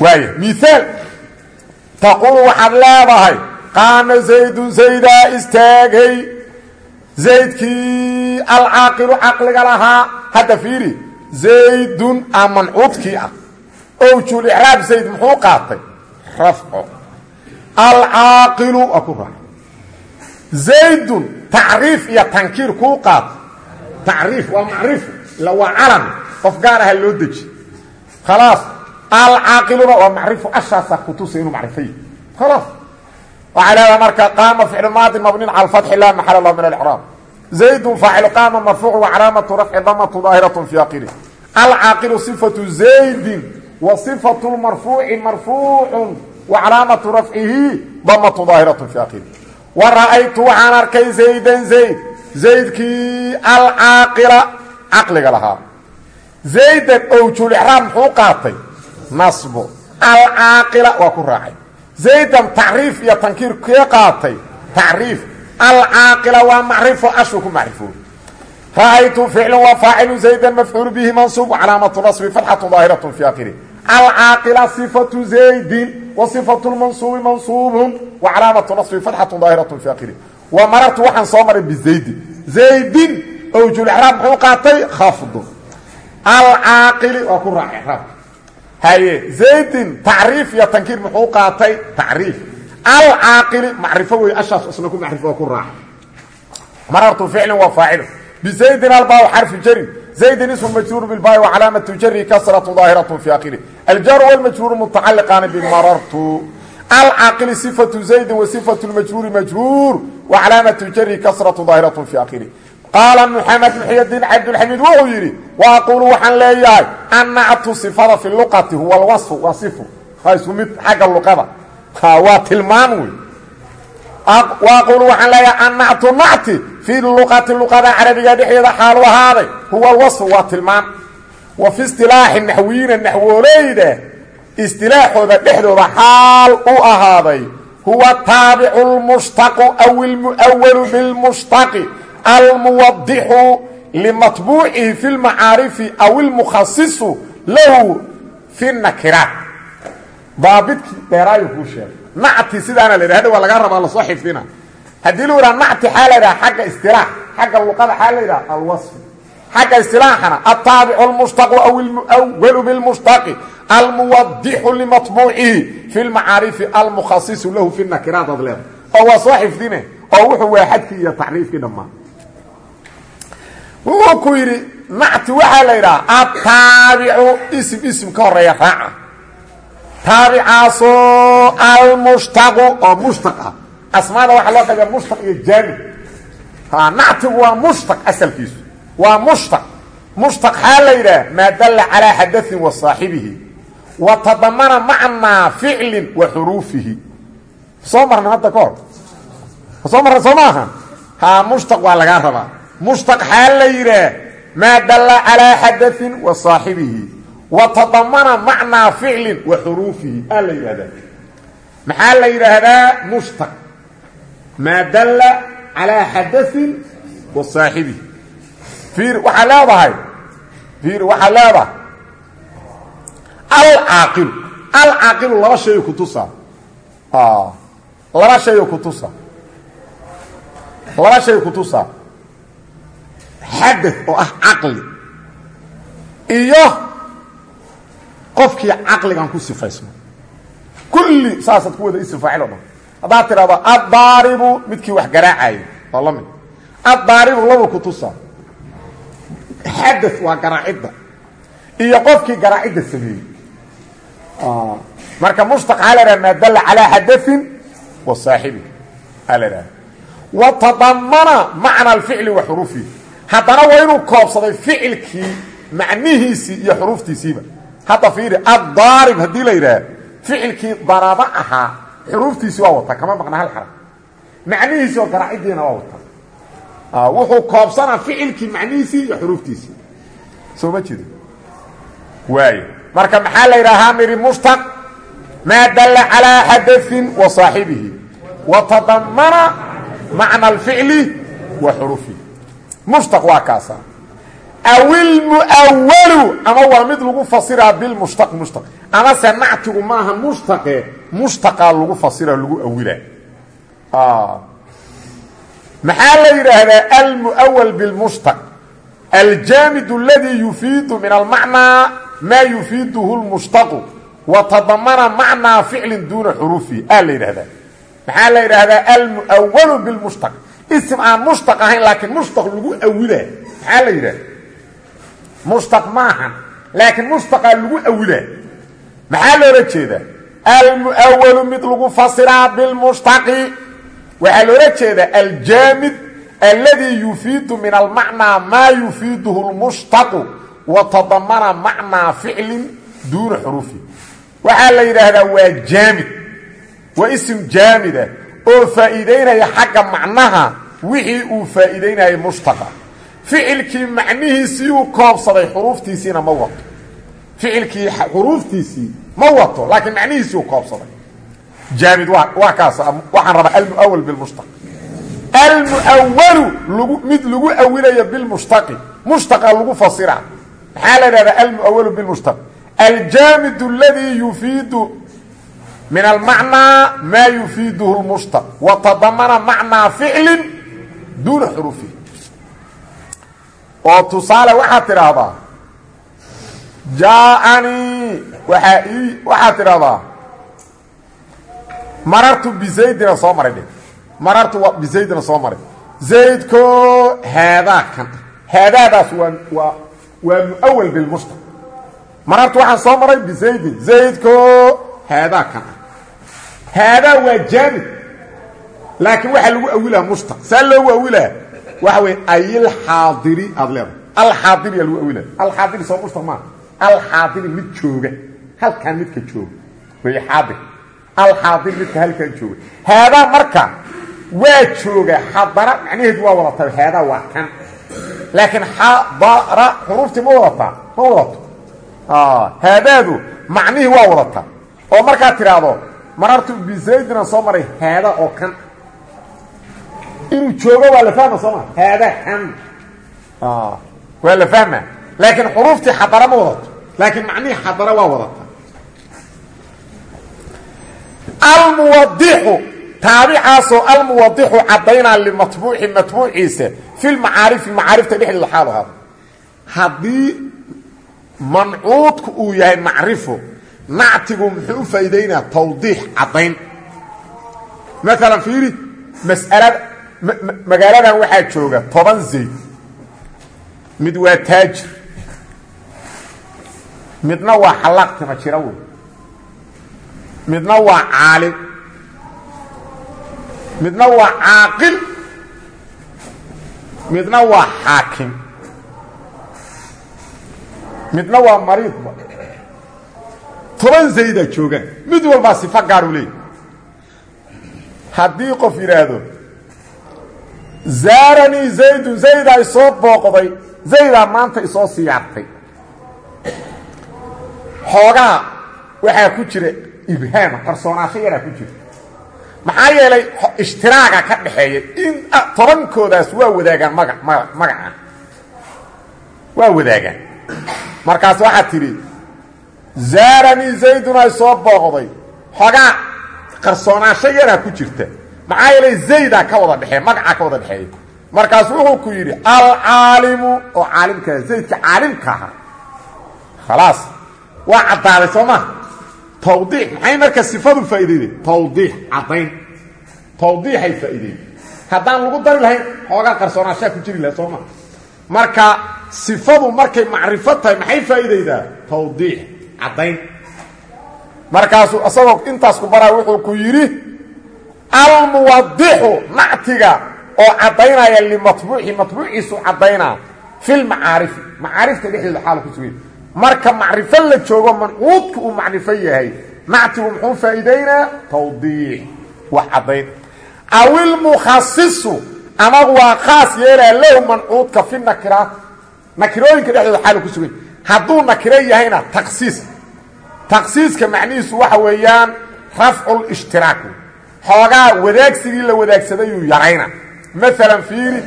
S1: waaya miaal taquulu waxaad leedahay qaama zaydun zaydaa istaagay. Zaydkii alcaaqilu caqliga lahaa. Hadda fiiri zaydun a mancuudkii ah. Owjul icraab zayd muxuu qaatay? Rafco. Alcaaqilu waa ku raaca zaydun tacriif iyo tankiir kuu qaatay tacriif waa macrifo ila gaar aha loo deji alcaaqiluna waa macrifo ashaasaa kutusa inuu macrifay khalaas waxaa leedaha marka qaama ficlu maadin mabnin cala alfatxi laa maxala lahu min alcraab zaydun faacilu qaama marfuucu wacalaamatu rafci damatu daahiratu fi aqili alcaaqilu sifatu zaydin wa sifatu lmarfuuci marfuucun wa calaamatu rafcihi damatu daahiratu fi aqili wa ra'aytu waxaan arkay zaydan zayd zaydkii alcaaqila caqliga lahaa zaydan owjulixraab muxuu qaatay nasbo alcaaqila waa ku raacay. Zaydan tacriif iyo tankiir kee qaatay? Tacriif. Alcaaqila waa macrifo ashuu ku macrifooy ra'aytu ficlu waa faacilu zaydan mafcuulu bihi mansuub calaamatu nasbi fatxatu daahiratu fi akhiri alcaaqila sifatu zaydin wa sifatu lmansuubi mansuubun wa calaamatu nasbi fatxatu daahiratu fi akhiri wa marartu waxaan soo maray bizaydin zaydin. Owjulixraab muxuu qaatay? Khafdu. Alcaaqili waa ku raacay raabka haye zaydin tacriif iyo tankiir muxuu qaatay? Tacriif. Alcaaqili macrifo wey ashaas isna ku macrifo ku raacay marartu ficlin waa faacilu bizaydin albaa xarfu jarin. Zaydin ismu majruur bilbaai wa calaamatu jari kasratu daahiratu fi akhiri aljaru walmajruuru mutacaliqaani bimarartu alcaaqili sifatu zaydin wa sifatu lmajruuri majruur wa calaamatu jari kasratu daahiratu fi akhiri qaala muxamed muxydiin cabdulxamiid wuxuu yidhi wa aquulu waxaan leeyahay annactu sifada fi luqati huwa alwasfu waa sifu. Waa isku mid xagga luqada. Waa tilmaan wey wa aquulu waxaan leeyahay annactu nacti fi luqati luqada carabiga dhexdeeda xaalu ahaaday huwa alwasfu waa tilmaan. Wa fi istilaaxi naxwiyiina naxwooleyda istilaaxooda dhexdooda xaal u ahaaday huwa taabicu lmushtaqu aw ilmu'walu bilmushtaqi almuwadixu limatbuucihi fi lmacaarifi aw ilmukhasisu lahu fi nakiraat daabidkii dheeraayu kuu sheegay. Nacti sidaana la yidhah waa lagaa rabaa la soo xifdina. Haddii lu yidhaha nacti xaa la yidhaha xagga istilaax xagga luqada xaa la yidhaha alwasfi. Xagga istilaaxana altaabicu almushtaqu aw ilmu'walu bilmushtaqi almuwadixu limatbuucihi fi lmacaarifi almukhasisu lahu fi nakiraat ad leeda oo waa soo xifdine oo wuxuu waa xadkii iyo tacriifkii dhammaan wuxuu ku yidhi nacti waxaa la yidhaha ataabicu isim isim ka horreeya raaca. Taabicaasoo almushtaqu oo mushtaq ah. Asmaada waxaa loo qaybiya mushtaq iyo jaamid nactigu waa mushtaq asalkiisu. Waa mushtaq. Mushtaq xaa la yidhaha maa dalla calaa xadain wa saaxibihi. Wa tadamana macnaa ficlin wa xuruufihi. Soo marna hadda ka hor. Soo marna soo maaha. Haa mushtaq waa lagaa rabaa mushtaq xaa la yidhaah maa dalla calaa xadain wa saaxibihi wa tadamana macnaa ficlin wa xuruufihi aa la yidhahdaa maxaa la yidhaahdaa mushtaq maa dalla calaa xadain wa saaxibihi fiir waxaa leedahay fiiri waxaa leedaha alcaaqilu alcaaqilu laba shayo kutusaa laba shayo kutusa laba shay kutusaa xadad oo ah caqli iyo qofkii caqligan ku sifaysmo. Kulli saasaad ku wada isifaacil o dhan. Haddaad tidhahdo addaaribu midkii wax garaacayay waa la mid. Addaaribu laba kutusaa xadad waa garaacidda iyo qofkii garaacidda sameeyey. Marka mushtaq aa la maa dalla calaa xadain wa saaxibi aa la dhaha wa tadamana macna alficli wa xuruufihi haddana waa inuu koobsaday ficilkii macnihiisii iyo xuruuftiisiiba. Hadda fiiri addaarib haddii la yidhaah ficilkii daraba ahaa xuruuftiisii waa wata kama maqna hal xaraf macnihiisii oo garaacidiina waa wata ah, wuxuu koobsanaa ficilkii macnihiisii iyo xuruuftiisii. Soo ma jeedo waayo. Marka maxaa la yidhaahaa? Nidhi mushtaq maa dalla calaa xadain wa saaxibihi. Wa tadamana macna alficli wa xurufihi mushtaq waa kaasa aw ilmu'awalu ama waa mid lagu fasiraa bilmushtaq mushtaq amase nactigu maaha mushtaqe mushtaqaa lagu fasira lagu awilaa maxaa la yidhaahdaa almu'awal bilmushtaq aljaamid اladii yufiidu min almacnaa maa yufiiduhu lmushtaqu wa tadamana macnaa ficlin duuna xuruufihi aa la yidhahdaa maxaa la yidhaahdaa almu'awalu bilmushtaq ism aan mushtaq ahayn laakiin mushtaq lagu awilaa. Maxaa la yidhahda mushtaq maahan laakiin mushtaqaa lagu awilaa. Maxaa loola jeedaa? Almu'awalu mid lagu fasiraa bilmushtaqi. Waxaa loola jeedaa aljaamid alladii yufiidu min almacnaa maa yufiiduhu lmushtaqu wa tadamana macnaa ficlin duuna xuruufi waxaa la yidhaahdaa waa jaamid. Waa isim jaamida oo faa'iidaynaya xagga macnaha wixii uu faa'iidaynayay mushtaqa. Ficilkii macnihiisii uu koobsaday xuruuftiisiina ma wato. Ficilkii xuruuftiisii ma wato laakiin macnihiisii uu koobsaday. Jaamid waa kaas waxaan rabaa almuawal bilmushtaq almuawalu lagu mid lagu awilayo bilmushtaqi mushtaqa lagu fasira. Maxaa la idhahdaa almuawalu bilmushtaq aljaamid اladii yufiidu min almacnaa maa yufiiduhu lmushtaq wa tadamana macnaa ficlin duuna xuruufihi oo tusaale waxaad tidhaahdaa jaaanii waaa ii waxaad tidhahdaa marartu bizaydina soo maray dhe marartu bizaydina soo maray zaydko haadaa kan haadaadaas waa waa waa muawal bilmushtaq marartu waxaan soo maray bizaydin zaydko haadaa kan haadaa waa jaamid laakiin waxaa lagu awilaa mushtaq saa loogu awilaa waxa wey ayilxaadiri aad leedahay alxaadiri aa lagu awilaa alxaadiri soo mushtaq maaha alxaadiri mid jooga halkaan midka jooga wey xaadir alxaadir midka halkaan jooga haadaa marka waa jooga xadara macnaheedu waa wadataa haadaa waa kan laakiin xadara xuruuftii ma wadataa ma wadato haadaadu macnihii waa wadataa oo markaad tidhaahdo marartu bizaydina soo maray haada oo kan. Inuu joogo waa fahma soo maa kan. Waa la fahma. Laakiin xuruuftii xadara ma wadato. Laakiin macnihii xadara waa wadataa almuwadixu taabicaasoo almuwadixu caddaynaa limatbuuci matbuuciisa fi lmacaarifi macaarifta dhexdeeda xaal ahaado haddii mancuudku uu yahay macrifo nactigu muxuu u faa'iidaynaa tawdiix caddayn. Maalan fiiri mas'alada magaaladan waxaa jooga toban zayd. Mid waa taajir midna waa xallaaq tima jira wey. Midna waa caalim midna waa caaqil midna waa xaakim midna waa mariidba toban zaydaa joogaan mid walbaa sifo gaar u leeyahy haddii qof yidhaahdo zaaranii zaydun zaydaa isoo booqday zaydaa maanta isoo siyaartay xoogaa waxaa ku jira ibhaama qarsoonaasho yaraa ku jira maxaa yeelay ishtiraaga ka dhaxeeya in tobankoodaas waa wadaagaan maga ma magaca waa wadaagaan markaas waxaad tidhi zaaranii zaydun ay soo booqday. Xoogaa qarsoonaasho yaraa ku jirta. Maxaa yeelay zaydaa ka wada dhexeeya magacaa ka wada dhexeeya markaas wuxuu ku yidhi alcaalimu oo caalimkaa zaydka caalimka ahaa khalaas waa caddaaday soo maa tawdiix maxay marka sifadu faa'iideyday? Tawdiix caddayn. Tawdiixay faa'iideyday. Haddaan lagu dari lahayn xoogaa qarsoonaashaa ku jiri laha soo marka sifadu markay macrifo tahay maxay faa'iidaydaa tawdiix caddayn markaasuu intaas ku baraa wuxuu ku yidhi almuwadixu nactiga oo caddaynaya limatbuuci matbuuciisu caddaynaa filmacaarifi macaarifta dhexdeeda xaal ku sugay marka macrifo la joogo mancuudka uu macrifo yahay nactigu muxuu faa'iidaynaa tawdiix wax caddayn. Awilmukhasisu ama waa khaas yeelaa lahu mancuudka fi nakiraat nakirooyinka dhexdooda xaal ku sugay hadduu nakiro yahayna taksiis taksiiska macnihiisu waxa weeyaan rafcu lishtiraaك xoogaa wadaagsigii la wadaagsadayuu yarayna. Maalan fiiri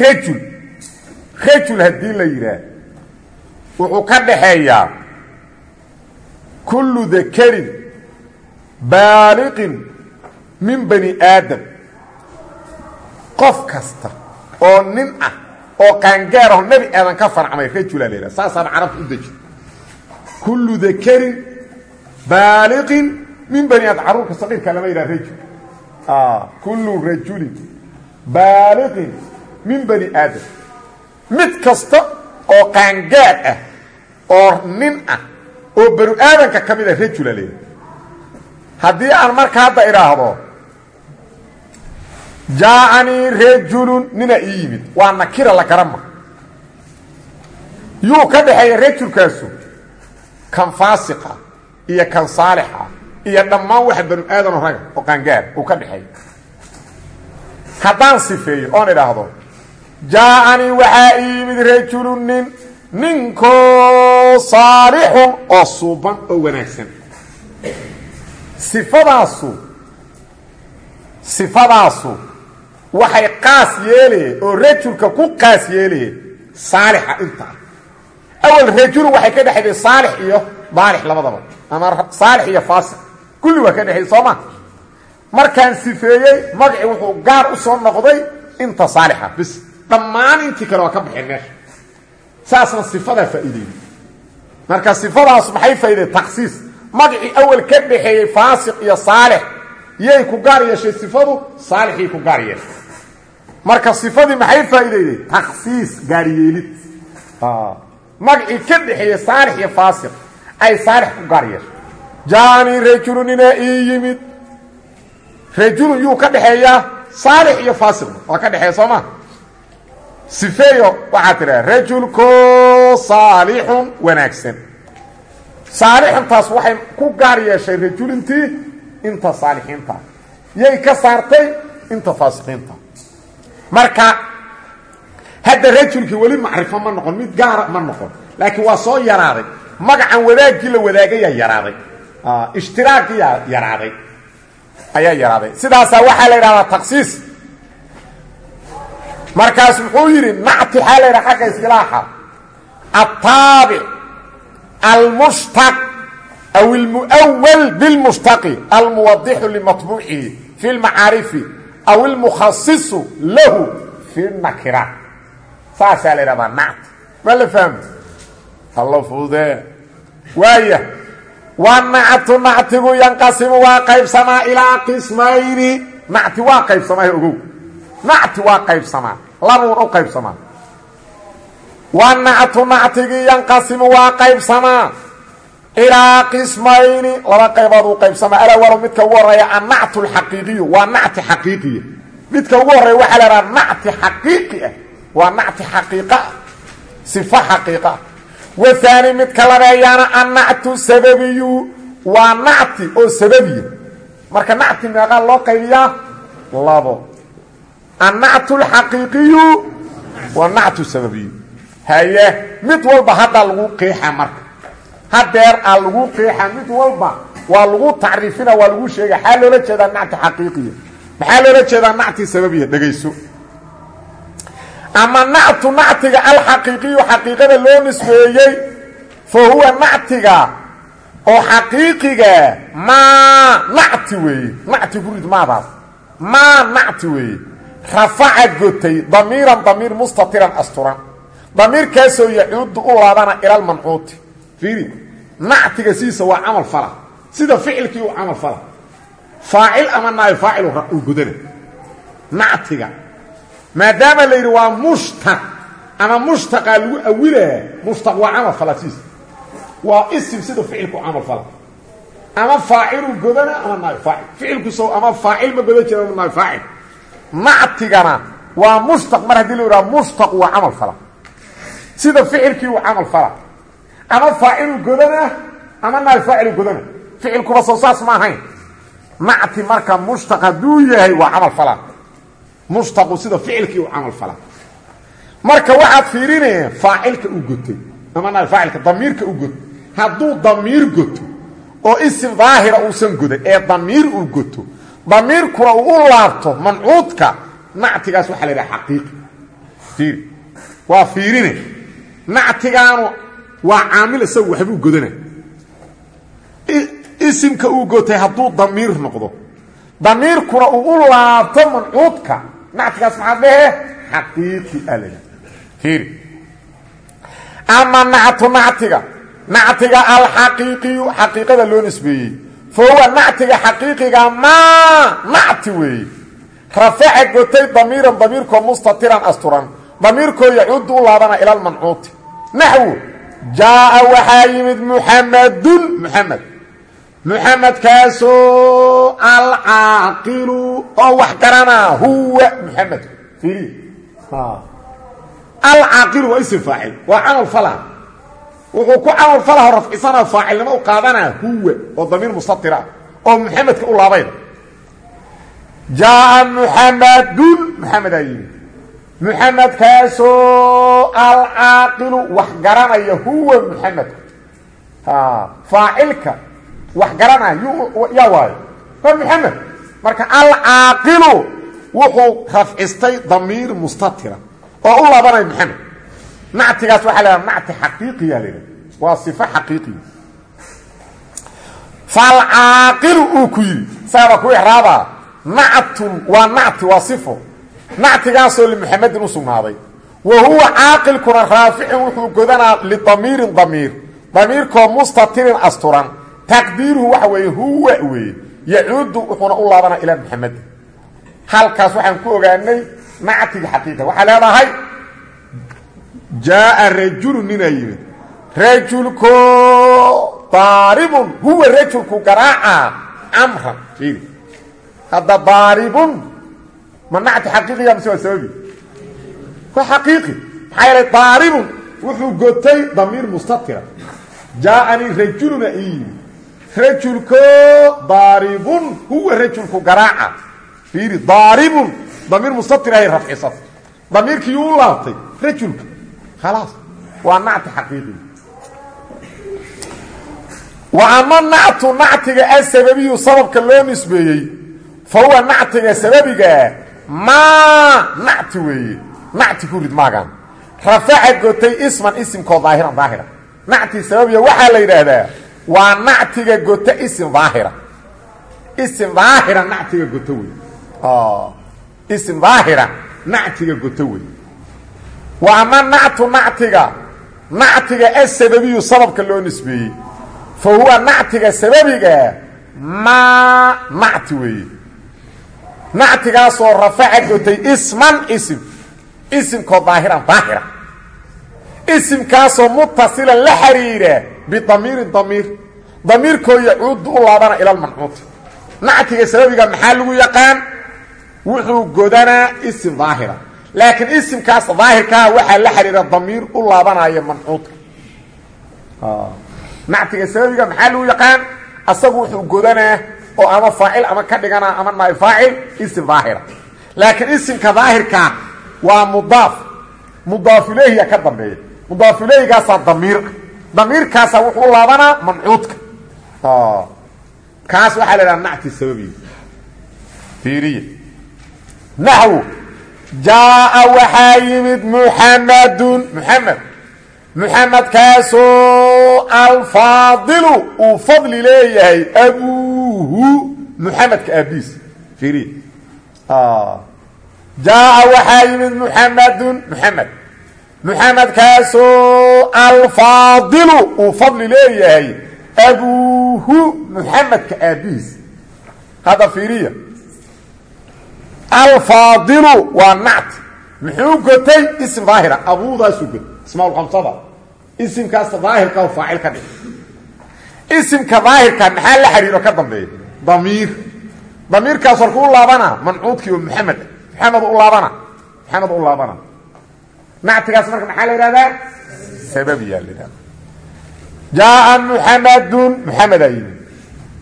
S1: rajul rajul haddii la yidhaah wuxuu ka dhaxeeyaa kullu dakarin baaliqin min bani aadam. Qof kasta oo nin ah oo qaangaaraho nebi aadan ka farcmay rajulaa la yidhaha saasaana carabta u deji. Kullu dakarin baaliqin min bani aadam carruurka saqiirka lama yidhaha rajul. Kullu rajulin baaliqin min bani aadam. Mid kasta oo qaangaad ah oo nin ah oo banu aadanka ka mid a rajula aan marka hadda idhaahdo jaacanii rajulun nina ii yimid. Waa nakira la garama. Yuu ka dhaxeeya rajulkaasu. Kan faasiqa iyo kan saalixa iyo dhammaan waxa banu aadano raga oo qaangaar uu ka dhexeeya. Haddaan sifeeyo oon idhaahdo jaacanii waxaa ii yimid rajulun nin ninkoo saalixun oo suuban oo wanaagsan. Sifadaasu sifadaasu waxay qaas yeelaye oo rajulka ku qaas yeelaye saalixa inta. Ah awal rajulun waxay ka dhexayday saalix iyo daalix labadaba. Ama saalix iyo faasiq. Kulli waa ka dhexeeyey soo ma? Markaan sifeeyey magacii wuxuu gaar u soo noqday inta saalixa. Bis dhammaan intii kale ka baxeen saasna sifadaa faa'iideeyey marka sifadaas maxay faa'iidey taksiis magacii awal ka dhaxeeyey faasiq iyo saalix yay ku gaar yeeshay sifadu saalixii ku gaar yeeshay marka sifadii maxay faa'iideyday taksiis gaaryeelid magacii ka dhexeeyey saalix iyo faasiq ay saalix ku gaar yeeshay. Jaanii rajulu ninaa ii yimid. Rajulun yuu ka dhexeeyaa saalix iyo faasiqna waa ka dhexeeya soo ma? Sifeeyo waxaa tidhaha rajulko saalixun wanaagsan. Saalixintaas waxay ku gaar yeeshay rajulintii inta saalixiinta. Yay ka saartay inta faasiqiinta marka hadda rajulkii weli macrifo ma noqon mid gaara ma noqon laakiin waa soo yaraaday. Magacan wadaagkii la wadaagayaa yaraaday. Ishtiraagiyaa yaraaday. Ayaa yaraaday. Sidaasaa waxaa la yidhahdaa taksiis markaas muxuu yidhi nacti waxaa la yidhaha xagga isilaaxa altaabic almushtaq aw almu'awal bilmushtaqi almuwadixu limatbuucihi fi lmacaarifi aw ilmukhasisu lahu fi nakiraat saasaa la yidhahdaa nacti ma la fahmo allo fuudee waaya waa nactu nactigu yanqasimu waa qaybsamaa ilaa qismayni nacti waa qaybsamaa ogow nacti waa qaybsamaa labuun u qaybsamaa waa nactu nactigii yanqasimu waa qaybsamaa ilaa qismayni laba qaybood uu qaybsamaa alawalo midka ugu horreeya annactu alxaqiiqiyu waa nacti midka ugu horreeya la idhaha nacti xaqiiqi ah waa nacti xaqiiqa ah sifo xaqiiqa ah. Wahaani midka labeeyaana sababiyu waa nacti oo sababiya marka nacti meeqaa loo qaybiyaa labo. Annactu alxaqiiqiyu waa nactu sababiyu. Haye mid walba haddaa lagu qeexa marka hadeer aa lagu qeexa mid walba waa lagu tacriifina waa lagu sheega maxaa loola jeedaa nacti xaqiiqiya maxaa loola jeedaa nacti sababiya dhegayso? Ama nactu nactiga alxaqiiqiyu xaqiiqada loo nisbeeyey fa huwa nactiga oo xaqiiqiga maa nacti weeye. Nacti ku rid maadaas maa nacti weeye. Rafaca gotay damiiran damiir mustatiran asturan. Damiirkaasoo yacuudu u laabana ilalmancuuti fiiri. Nactiga sidiisa waa camal fala sida ficilkii uu camal fala faacil ama naay faacil uu gudana nactiga. Maadaama la yidhi waa mushtaq ama mushtaqaa lagu awilaa mushtaq waa camal fala sidiisa waa isim sida ficilku camal fala ama faaciluu godana ama naay faacil. Ficilkuso ama faacil ma godan jira ama naay faacil. Nactigana waa mushtaq. Mar haddii la yidhaha mushtaq waa camal fala sida ficilkii uu camal fala ama faacilu godana ama naay faacilu godana ficilkuba soo saas ma ahayn. Nacti marka mushtaq hadduu yahay waa camal fala. Mushtaqu sida ficilkii uu camal fala. Marka waxaad fiirinaya faacilka u gotay ama naay faacilka damiirka u gotay. Hadduu damiir goto oo isim daahira uusan godan ee damiir uu goto damiirkuna uu u laabto mancuudka nactigaas waxaa la yidhaha xaqiiqi fiiri. Waa waa caamil isagu waxbuu godana. Isimka uu gotay hadduu damiir noqdo. Damiirkuna uu u laabto mancuudka. Nactigaas maxaa dhehe xaqiiqi al fiiri ama nactu nactiga. Nactiga alxaqiiqiyu xaqiiqada loo nisbeeyey. Fa huwa nactiga xaqiiqiga maa nacti weeye rafaca gotay damiiran damiirkoo mustatiran asturan. Damiirkoo yacuudu u laabana ila lmancuuti naxwu jaaa waxaa yimid muxamadun muxamed muxamedkaasoo alcaaqilu oo wax garanaa huwa muxamed iri alcaaqilu waa isim faacil waa camal fala wuxuu ku camal falaho rafcisana faacilnimo u qaadanaa huwa oo damiir mustatira oo muxamedka u laabayda jaaa muxamadun muxamedaa yimid muxamedkaasoo alcaaqilu wax garanaya huwa muxamedka faacilka wax garanaya yaa waayo. Waa muxamed marka alcaaqilu wuxuu rafcistay damiir mustatira oo u laabanaya muxamed nactigaas waxaa la haha nacti xaqiiqiya la yidhaha waa sifo xaqiiqiya falcaaqilu uu ku yidhi saaba ku ixraabaa nactigaasoo limuxamedin u sugnaaday. Wa huwa caaqilkuna raaficin wuxuu godanaa lidamiirin damiir. Damiirkoo mustatirin asturan. Taqdiiruhu waxa weeye huwa weeye. Yacuudu wuxuuna u laabanaa ilaa muxamedin halkaas waxaan ku ogaanay nactiga xaqiiqa. Waxaa leedahay jaaa rajulu ninaa yimid rajulko daaribun huwa rajulku garaaca fiiri. Hadda daaribun ma nacti xaqiiqiya mise waa sababi waa xaqiiqi. Maxaa yeelay daaribun wuxuu gotay damiir mustatira. Jaaanii rajuluna ii rajulko daaribun huwa rajulku garaaca. Fiiri daaribun damiir mustatirahay rafcisat damiirkii u laabtay rajulka. Khalaas. Waa nacti xaqiiqi. Wa ama nactu nactiga asababiyu sababka loo nisbeeyey fa huwa nactiga sababigaa maa nacti weeye nacti ku rid maagan. Rafaca gotay isman isimkoo daahiran daahira nacti sababiya waxaa la yidhaahdaa waa nactiga gota isim daahira. Isim daahira nactiga goto wey isim daahira nactiga goto wey wa ama nactu nactiga? Nactiga asababiyu sababka loo nisbeeyey. Fa huwa nactiga sababiga maa nacti weeye nactigaasoo rafaca gotay isman isim. Isimkoo daahiran daahira isimkaasoo mutasilan la xiriira bidamiirin damiir. Damiirkoo yacuudu u laabana ila lmancuuti nactiga sababiga maxaa lagu yaqaan? Wuxuu godanaa isim daahira laakiin isimkaas daahirkaa waxaa la xiriira damiir u laabanaya mancuudka nactiga sababiga maxaa lagu yaqaan? Asagu wuxuu godanaa oo ama faacil ama ka dhigana ama naay faacil isim daahira. Laakiin isimka daahirkaa waa mudaaf. Mudaafulehiya ka dambeeya. Mudaafuleehigaasaa damiir. Damiirkaasaa wuxuu u laabanaa mancuudka. Kaas waxaa la idhaha nacti sababiya fiiriya naxwu jaaa waxaa yimid muxamadun muxamedkaasoo alfaadilu uu fadli leeyahay abuuhu muxamedka aabiis fiiriya jaaa waxaa yimid muxamedun muxamed muxamedkaasoo alfaadilu uu fadli leeyahay abuuhu muxamedka aabihiis. Hadda fiiriya. Alfaadilu waa nacti. Muxuu gotay ism daahira abuudaasuu gotay ismaalkamsada isimkaas daahirka faacil ka dhig. Isimka daahirka maxaa la xiriiro ka dambeeya damiir. Damiirkaas warku u laabana mancuudkii oo maxamed. Maxamed u laabana. Maxamed u laabana. Nactigaas marka maxaa la yidhahdaa sababiyaa la yidhahda jaaa muxamedun muxamedaa yimid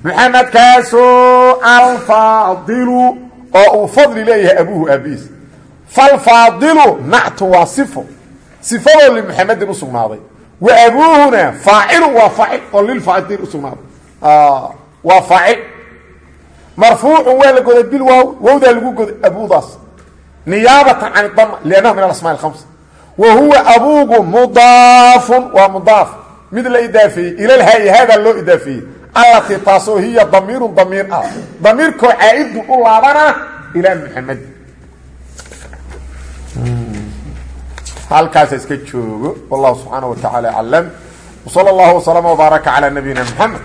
S1: muxamedkaasoo alfaadilu oo uu fadli leeyahay abuuhu aabihiis. Falfaadilu nactu waa sifo sifadoo limuxamedin u sugnaaday. Wa abuuhuna faacilu waa faacil oo lilfaaciliin u sugnaaday. Waa faacil. Marfuucun waa la goday bil waaw wowdaa lagu goday abuudaas. Niyaabatan can dama liannahu min alasmaa alhamsa wa huwa abuugu mudaafun waa mudaaf. Mid la idaafeeyey ilalhaayi haadaa loo idaafeeyey allatii taasoo hiya damiirun damiir ah. Damiirkoo caa'idu u laabana ilaa muxamed halkaasa iska joogo. Wallahu subxaana wa tacaala aclam. Wsala allahu wslama wbaaraka calaa nabiyina muxamed